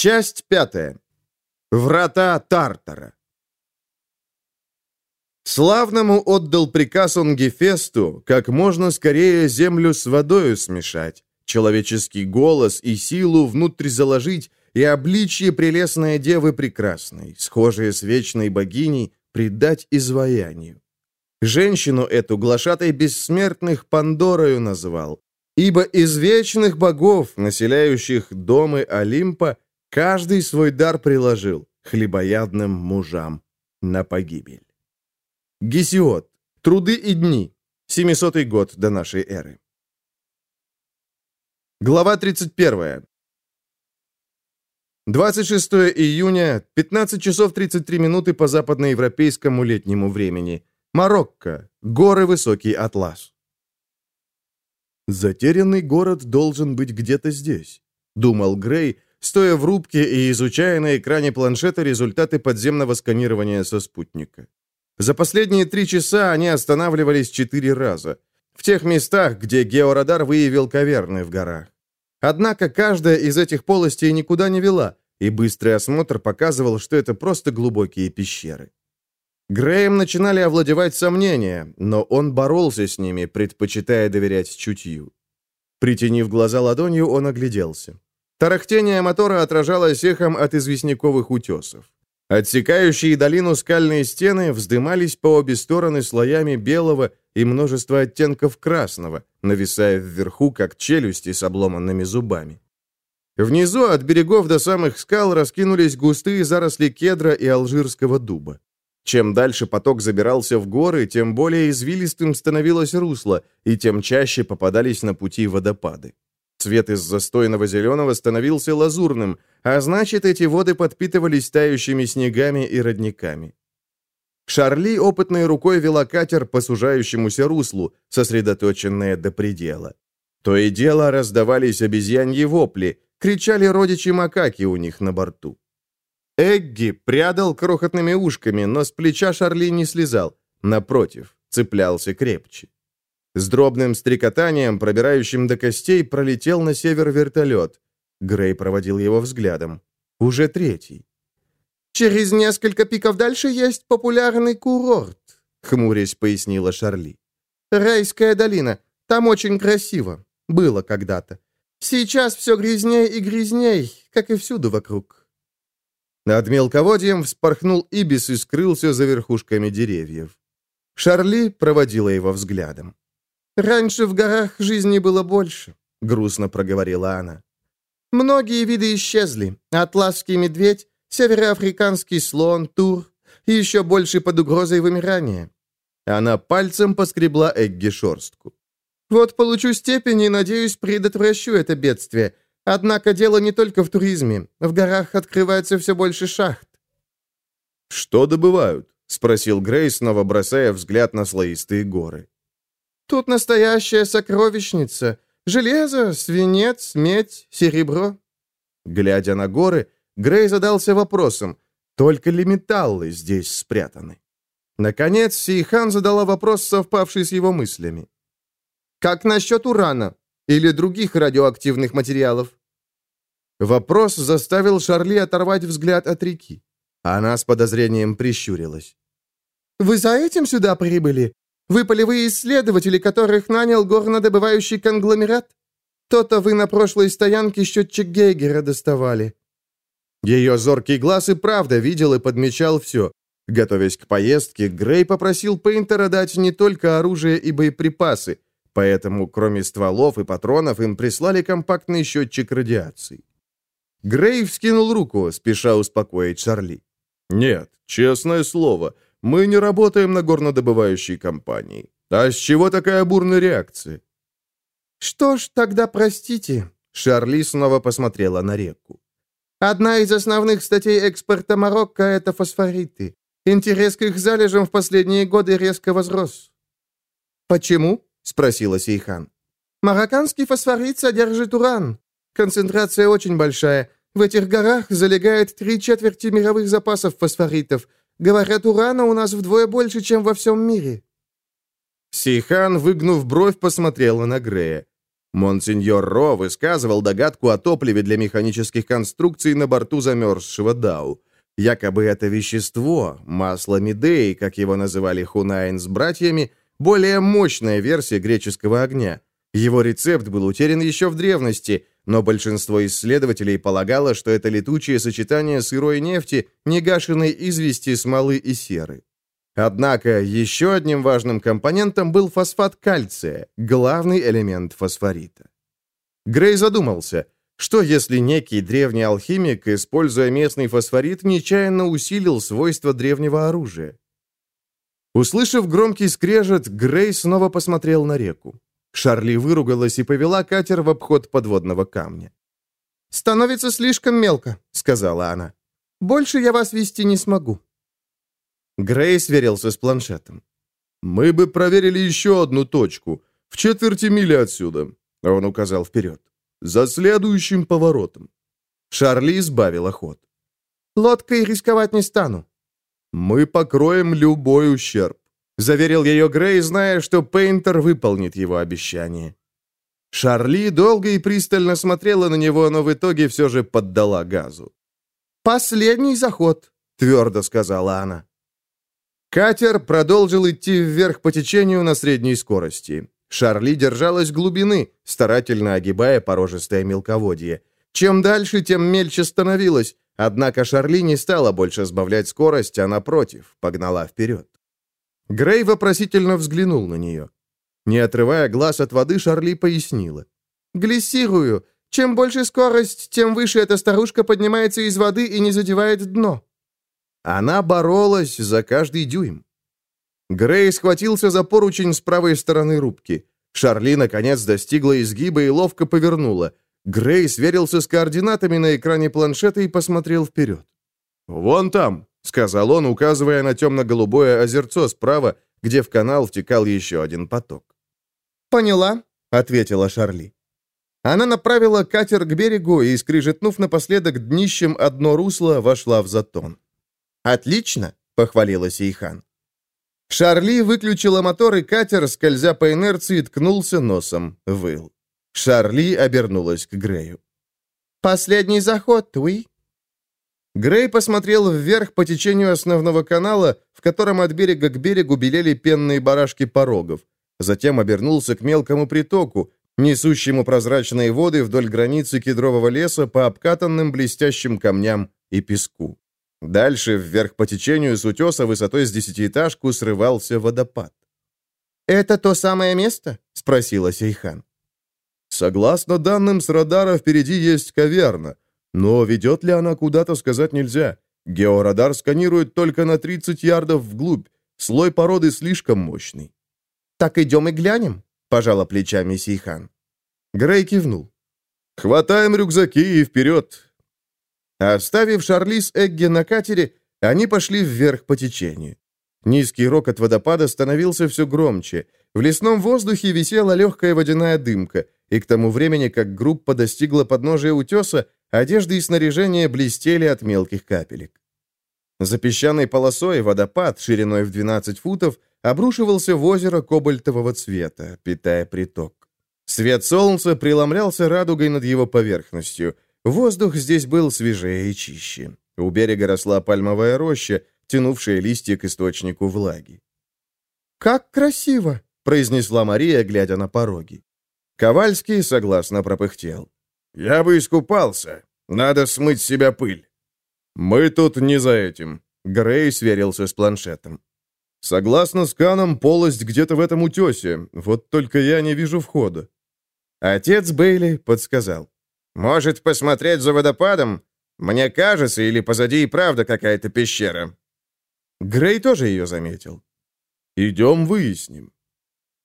Часть пятая. Врата Тартара. Славному отдал приказ он Гефесту, как можно скорее землю с водою смешать, человеческий голос и силу внутрь заложить, и обличье прелестной девы прекрасной, схожее с вечной богиней, предать изваянию. Женщину эту глашатой бессмертных Пандорою назвал, ибо из вечных богов, населяющих домы Олимпа, каждый свой дар приложил хлебоядным мужам на погибель. Гесиод. Труды и дни. 700 год до нашей эры. Глава 31. 26 июня, 15 часов 33 минуты по западноевропейскому летнему времени. Марокко. Горы Высокий Атлас. «Затерянный город должен быть где-то здесь», — думал Грей, стоя в рубке и изучая на экране планшета результаты подземного сканирования со спутника. За последние три часа они останавливались четыре раза. В тех местах, где георадар выявил каверны в горах. Однако каждая из этих полостей никуда не вела, и быстрый осмотр показывал, что это просто глубокие пещеры. Греем начинали овладевать сомнения, но он боролся с ними, предпочитая доверять чутью. Притянив глаза ладонью, он огляделся. Тарахтение мотора отражалось эхом от известняковых утесов. Отсекающие долину скальные стены вздымались по обе стороны слоями белого и множество оттенков красного, нависая вверху, как челюсти с обломанными зубами. Внизу от берегов до самых скал раскинулись густые заросли кедра и алжирского дуба. Чем дальше поток забирался в горы, тем более извилистым становилось русло, и тем чаще попадались на пути водопады. Цвет из застойного зеленого становился лазурным, а значит, эти воды подпитывались тающими снегами и родниками. Шарли опытной рукой вела катер по сужающемуся руслу, сосредоточенная до предела. То и дело раздавались обезьяньи вопли, кричали родичи макаки у них на борту. Эгги прядал крохотными ушками, но с плеча Шарли не слезал. Напротив, цеплялся крепче. С дробным стрекотанием, пробирающим до костей, пролетел на север вертолет. Грей проводил его взглядом. Уже третий. «Через несколько пиков дальше есть популярный курорт», — хмурясь пояснила Шарли. «Райская долина. Там очень красиво. Было когда-то. Сейчас все грязней и грязней, как и всюду вокруг. Над мелководьем вспорхнул Ибис и скрылся за верхушками деревьев. Шарли проводила его взглядом. «Раньше в горах жизни было больше», — грустно проговорила она. «Многие виды исчезли. Атласский медведь, североафриканский слон, тур, и еще больше под угрозой вымирания». Она пальцем поскребла Эгги шорстку. «Вот получу степень и, надеюсь, предотвращу это бедствие. Однако дело не только в туризме. В горах открывается все больше шахт. «Что добывают?» — спросил Грей, снова бросая взгляд на слоистые горы. «Тут настоящая сокровищница. Железо, свинец, медь, серебро». Глядя на горы, Грей задался вопросом, только ли металлы здесь спрятаны. Наконец, Сейхан задала вопрос, совпавший с его мыслями. «Как насчет урана или других радиоактивных материалов?» Вопрос заставил Шарли оторвать взгляд от реки. Она с подозрением прищурилась. «Вы за этим сюда прибыли? Вы полевые исследователи, которых нанял горнодобывающий конгломерат? То-то вы на прошлой стоянке счетчик Гейгера доставали». Ее зоркий глаз и правда видел и подмечал все. Готовясь к поездке, Грей попросил Пейнтера дать не только оружие и боеприпасы, поэтому, кроме стволов и патронов, им прислали компактный счетчик радиации. Грей вскинул руку, спеша успокоить Шарли. «Нет, честное слово, мы не работаем на горнодобывающей компании. А с чего такая бурная реакция?» «Что ж, тогда простите», — Шарли снова посмотрела на реку. «Одна из основных статей экспорта Марокко — это фосфориты. Интерес к их залежам в последние годы резко возрос». «Почему?» — спросила Сейхан. «Марокканский фосфорит содержит уран. Концентрация очень большая. В этих горах залегает три четверти мировых запасов фосфоритов. Говорят, урана у нас вдвое больше, чем во всем мире». Сейхан, выгнув бровь, посмотрела на Грея. Монсеньор Ро высказывал догадку о топливе для механических конструкций на борту замерзшего Дау. Якобы это вещество, масло Медеи, как его называли Хунайн с братьями, более мощная версия греческого огня. Его рецепт был утерян еще в древности, но большинство исследователей полагало, что это летучее сочетание сырой нефти, негашенной извести, смолы и серы. Однако еще одним важным компонентом был фосфат кальция, главный элемент фосфорита. Грей задумался, что если некий древний алхимик, используя местный фосфорит, нечаянно усилил свойства древнего оружия? Услышав громкий скрежет, Грей снова посмотрел на реку. Шарли выругалась и повела катер в обход подводного камня. «Становится слишком мелко», — сказала она. «Больше я вас вести не смогу». Грей сверился с планшетом. «Мы бы проверили еще одну точку, в четверти мили отсюда», — он указал вперед. «За следующим поворотом». Шарли избавила ход. «Лодкой рисковать не стану». «Мы покроем любой ущерб», — заверил ее Грей, зная, что Пейнтер выполнит его обещание. Шарли долго и пристально смотрела на него, но в итоге все же поддала газу. «Последний заход», — твердо сказала она. Катер продолжил идти вверх по течению на средней скорости. Шарли держалась глубины, старательно огибая порожистое мелководье. Чем дальше, тем мельче становилось, однако Шарли не стала больше сбавлять скорость, а напротив, погнала вперед. Грей вопросительно взглянул на нее. Не отрывая глаз от воды, Шарли пояснила. «Глиссирую. Чем больше скорость, тем выше эта старушка поднимается из воды и не задевает дно». Она боролась за каждый дюйм. Грей схватился за поручень с правой стороны рубки. Шарли, наконец, достигла изгиба и ловко повернула. Грей сверился с координатами на экране планшета и посмотрел вперед. «Вон там», — сказал он, указывая на темно-голубое озерцо справа, где в канал втекал еще один поток. «Поняла», — ответила Шарли. Она направила катер к берегу и, скрижетнув напоследок днищем одно русло, вошла в затон. «Отлично!» — похвалилась Сейхан. Шарли выключила мотор, и катер, скользя по инерции, ткнулся носом, выл. Шарли обернулась к Грею. «Последний заход, Туи!» Грей посмотрел вверх по течению основного канала, в котором от берега к берегу белели пенные барашки порогов. Затем обернулся к мелкому притоку, несущему прозрачные воды вдоль границы кедрового леса по обкатанным блестящим камням и песку. Дальше, вверх по течению с утеса высотой с десятиэтажку срывался водопад. «Это то самое место?» — спросила Сейхан. «Согласно данным с радара, впереди есть каверна. Но ведет ли она куда-то, сказать нельзя. Георадар сканирует только на 30 ярдов вглубь. Слой породы слишком мощный». «Так идем и глянем», — пожала плечами Сейхан. Грей кивнул. «Хватаем рюкзаки и вперед. Оставив Шарлиз Эгги на катере, они пошли вверх по течению. Низкий рокот водопада становился все громче. В лесном воздухе висела легкая водяная дымка, и к тому времени, как группа достигла подножия утеса, одежды и снаряжение блестели от мелких капелек. За песчаной полосой водопад, шириной в 12 футов, обрушивался в озеро кобальтового цвета, питая приток. Свет солнца преломлялся радугой над его поверхностью – Воздух здесь был свежее и чище. У берега росла пальмовая роща, тянувшая листья к источнику влаги. «Как красиво!» — произнесла Мария, глядя на пороги. Ковальский согласно пропыхтел. «Я бы искупался. Надо смыть с себя пыль». «Мы тут не за этим», — Грей сверился с планшетом. «Согласно сканам, полость где-то в этом утесе, вот только я не вижу входа». Отец Бейли подсказал. Может, посмотреть за водопадом? Мне кажется, или позади и правда какая-то пещера?» Грей тоже ее заметил. «Идем выясним».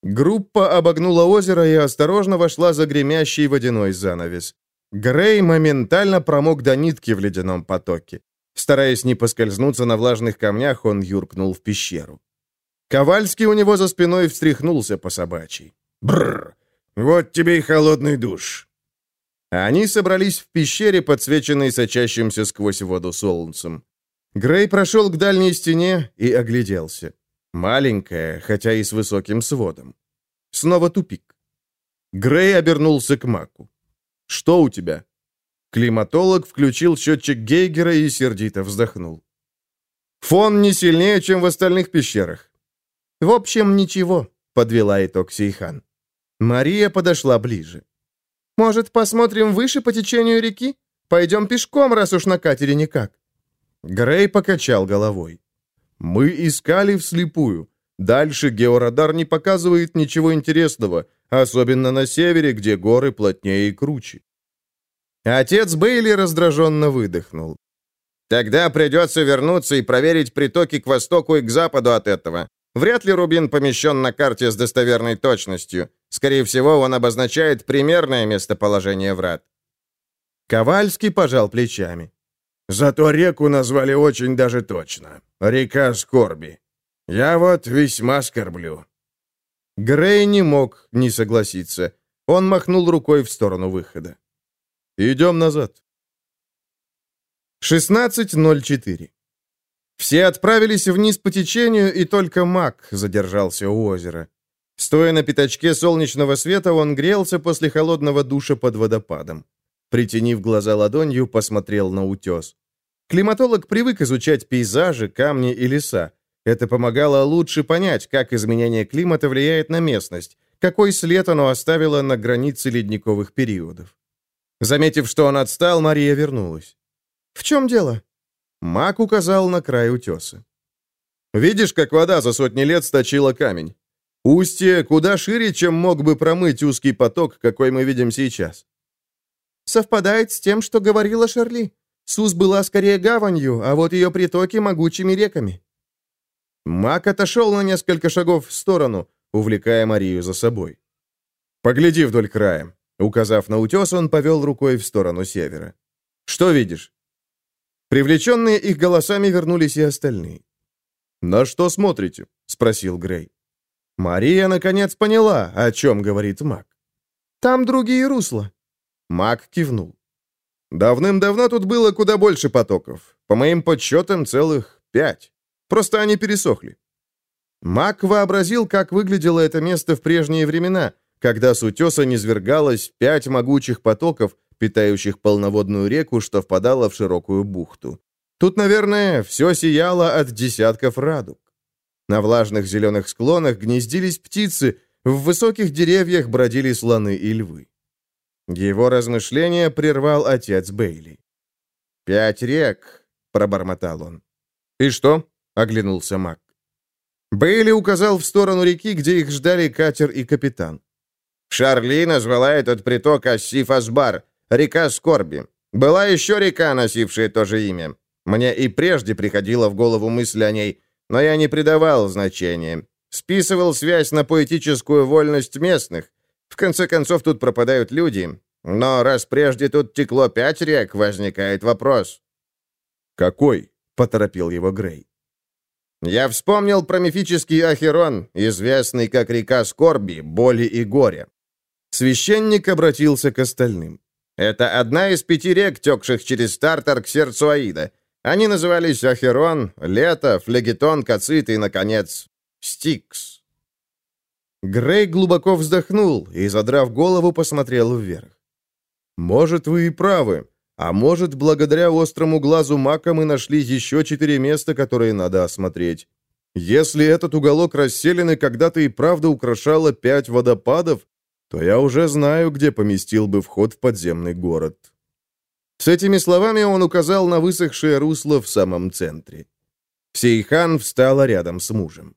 Группа обогнула озеро и осторожно вошла за гремящий водяной занавес. Грей моментально промок до нитки в ледяном потоке. Стараясь не поскользнуться на влажных камнях, он юркнул в пещеру. Ковальский у него за спиной встряхнулся по собачьей. «Бррр! Вот тебе и холодный душ!» Они собрались в пещере, подсвеченной сочащимся сквозь воду солнцем. Грей прошел к дальней стене и огляделся. Маленькая, хотя и с высоким сводом. Снова тупик. Грей обернулся к Маку. «Что у тебя?» Климатолог включил счетчик Гейгера и сердито вздохнул. «Фон не сильнее, чем в остальных пещерах». «В общем, ничего», — подвела итог Сейхан. Мария подошла ближе. «Может, посмотрим выше по течению реки? Пойдем пешком, раз уж на катере никак». Грей покачал головой. «Мы искали вслепую. Дальше георадар не показывает ничего интересного, особенно на севере, где горы плотнее и круче». Отец Бейли раздраженно выдохнул. «Тогда придется вернуться и проверить притоки к востоку и к западу от этого. Вряд ли рубин помещен на карте с достоверной точностью. Скорее всего, он обозначает примерное местоположение врат. Ковальский пожал плечами. Зато реку назвали очень даже точно. Река Скорби. Я вот весьма скорблю. Грей не мог не согласиться. Он махнул рукой в сторону выхода. «Идем назад». 16.04. Все отправились вниз по течению, и только маг задержался у озера. Стоя на пятачке солнечного света, он грелся после холодного душа под водопадом. Притянив глаза ладонью, посмотрел на утес. Климатолог привык изучать пейзажи, камни и леса. Это помогало лучше понять, как изменение климата влияет на местность, какой след оно оставило на границе ледниковых периодов. Заметив, что он отстал, Мария вернулась. «В чем дело?» Мак указал на край утеса. «Видишь, как вода за сотни лет сточила камень? Устье куда шире, чем мог бы промыть узкий поток, какой мы видим сейчас». «Совпадает с тем, что говорила Шарли. Сус была скорее гаванью, а вот ее притоки могучими реками». Мак отошел на несколько шагов в сторону, увлекая Марию за собой. «Погляди вдоль края». Указав на утес, он повел рукой в сторону севера. «Что видишь?» Привлеченные их голосами вернулись и остальные. «На что смотрите?» — спросил Грей. Мария, наконец, поняла, о чем говорит маг. «Там другие русла». Маг кивнул. «Давным-давно тут было куда больше потоков. По моим подсчетам, целых пять. Просто они пересохли». Маг вообразил, как выглядело это место в прежние времена, когда с утеса низвергалось пять могучих потоков, питающих полноводную реку, что впадала в широкую бухту. Тут, наверное, все сияло от десятков радуг. На влажных зеленых склонах гнездились птицы, в высоких деревьях бродили слоны и львы. Его размышления прервал отец Бейли. «Пять рек», — пробормотал он. «И что?» — оглянулся Мак. Бейли указал в сторону реки, где их ждали катер и капитан. «Шарли назвала этот приток Ассиф-Асбар, Река Скорби. Была еще река, носившая то же имя. Мне и прежде приходила в голову мысль о ней, но я не придавал значения. Списывал связь на поэтическую вольность местных. В конце концов, тут пропадают люди. Но раз прежде тут текло пять рек, возникает вопрос. «Какой?» — поторопил его Грей. Я вспомнил про мифический Ахерон, известный как река скорби, боли и горя. Священник обратился к остальным. Это одна из пяти рек, текших через Тартар к сердцу Аида. Они назывались Ахерон, Лето, Флегетон, Кацит и, наконец, Стикс. Грей глубоко вздохнул и, задрав голову, посмотрел вверх. «Может, вы и правы. А может, благодаря острому глазу мака мы нашли еще четыре места, которые надо осмотреть. Если этот уголок расселены когда-то и правда украшало пять водопадов, то я уже знаю, где поместил бы вход в подземный город». С этими словами он указал на высохшее русло в самом центре. Сейхан встала рядом с мужем.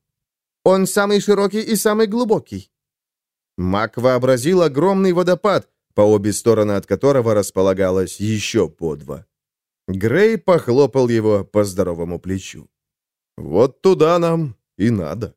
«Он самый широкий и самый глубокий». Мак вообразил огромный водопад, по обе стороны от которого располагалось еще по два. Грей похлопал его по здоровому плечу. «Вот туда нам и надо».